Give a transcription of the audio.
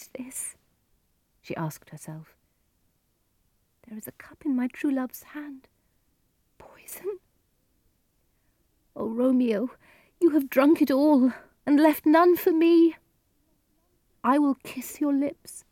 is this? she asked herself. There is a cup in my true love's hand. Poison? Oh, Romeo, you have drunk it all, and left none for me. I will kiss your lips,